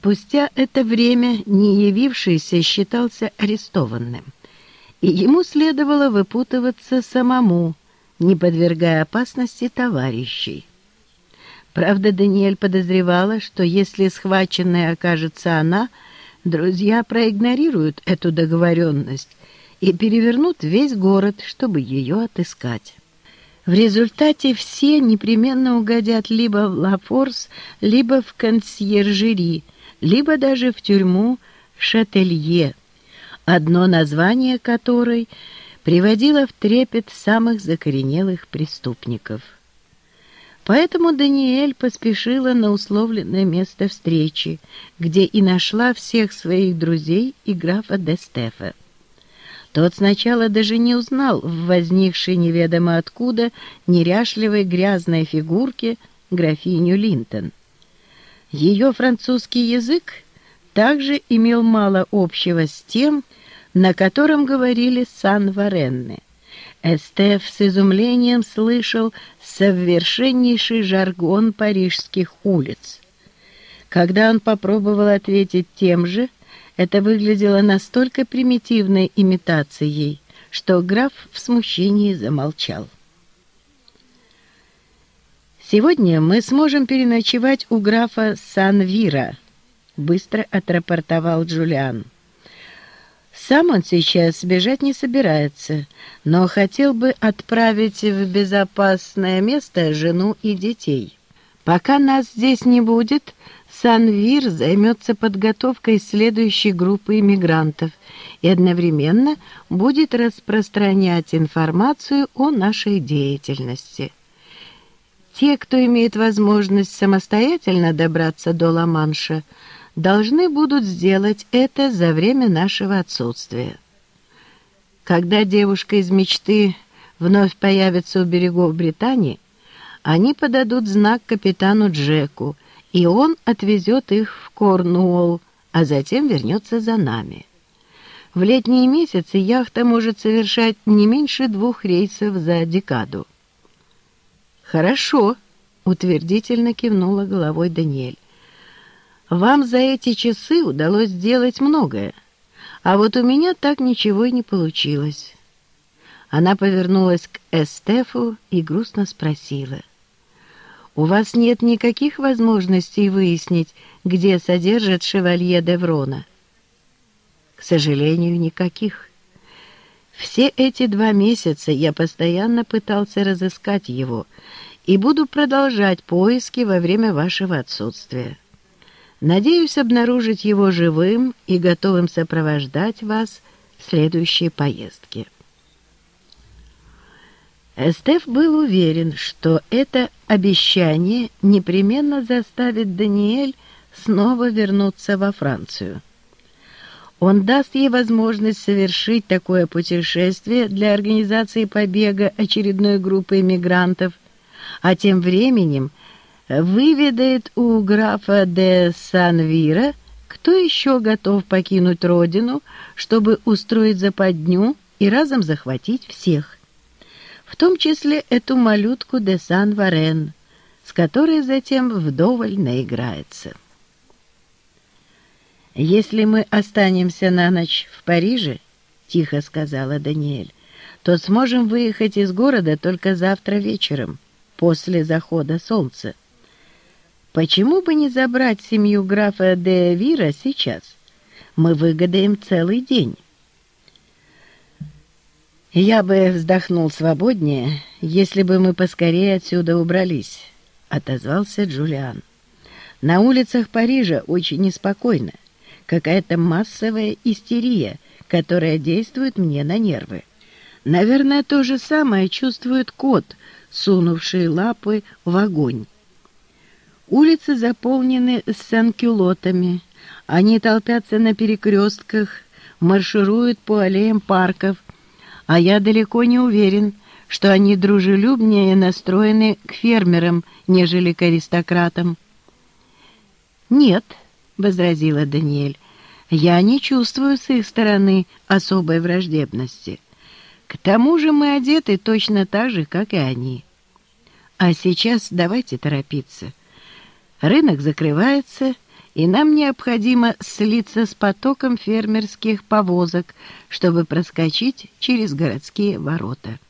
Спустя это время не явившийся считался арестованным, и ему следовало выпутываться самому, не подвергая опасности товарищей. Правда, Даниэль подозревала, что если схваченная окажется она, друзья проигнорируют эту договоренность и перевернут весь город, чтобы ее отыскать. В результате все непременно угодят либо в Лафорс, либо в консьержери, либо даже в тюрьму Шателье, одно название которой приводило в трепет самых закоренелых преступников. Поэтому Даниэль поспешила на условленное место встречи, где и нашла всех своих друзей и графа де Стефа. Тот сначала даже не узнал в возникшей неведомо откуда неряшливой грязной фигурке графиню Линтон. Ее французский язык также имел мало общего с тем, на котором говорили Сан-Варенны. Эстеф с изумлением слышал совершеннейший жаргон парижских улиц. Когда он попробовал ответить тем же, это выглядело настолько примитивной имитацией, что граф в смущении замолчал. «Сегодня мы сможем переночевать у графа Санвира», — быстро отрапортовал Джулиан. Сам он сейчас бежать не собирается, но хотел бы отправить в безопасное место жену и детей. Пока нас здесь не будет, Санвир займется подготовкой следующей группы иммигрантов и одновременно будет распространять информацию о нашей деятельности. Те, кто имеет возможность самостоятельно добраться до Ла-Манша, должны будут сделать это за время нашего отсутствия. Когда девушка из мечты вновь появится у берегов Британии, они подадут знак капитану Джеку, и он отвезет их в Корнуолл, а затем вернется за нами. В летние месяцы яхта может совершать не меньше двух рейсов за декаду. «Хорошо», — утвердительно кивнула головой Даниэль. Вам за эти часы удалось сделать многое, а вот у меня так ничего и не получилось». Она повернулась к Эстефу и грустно спросила. «У вас нет никаких возможностей выяснить, где содержат шевалье Деврона?» «К сожалению, никаких. Все эти два месяца я постоянно пытался разыскать его и буду продолжать поиски во время вашего отсутствия». Надеюсь обнаружить его живым и готовым сопровождать вас в следующей поездке. Эстеф был уверен, что это обещание непременно заставит Даниэль снова вернуться во Францию. Он даст ей возможность совершить такое путешествие для организации побега очередной группы иммигрантов, а тем временем выведает у графа де Санвира, кто еще готов покинуть родину, чтобы устроить западню и разом захватить всех, в том числе эту малютку де Сан-Варен, с которой затем вдоволь наиграется. «Если мы останемся на ночь в Париже, — тихо сказала Даниэль, — то сможем выехать из города только завтра вечером, после захода солнца. Почему бы не забрать семью графа де Вира сейчас? Мы выгадаем целый день. Я бы вздохнул свободнее, если бы мы поскорее отсюда убрались, отозвался Джулиан. На улицах Парижа очень неспокойно. Какая-то массовая истерия, которая действует мне на нервы. Наверное, то же самое чувствует кот, сунувший лапы в огонь. Улицы заполнены санкюлотами. Они толпятся на перекрестках, маршируют по аллеям парков, а я далеко не уверен, что они дружелюбнее настроены к фермерам, нежели к аристократам. «Нет», — возразила Даниэль, — «я не чувствую с их стороны особой враждебности. К тому же мы одеты точно так же, как и они. А сейчас давайте торопиться». Рынок закрывается, и нам необходимо слиться с потоком фермерских повозок, чтобы проскочить через городские ворота.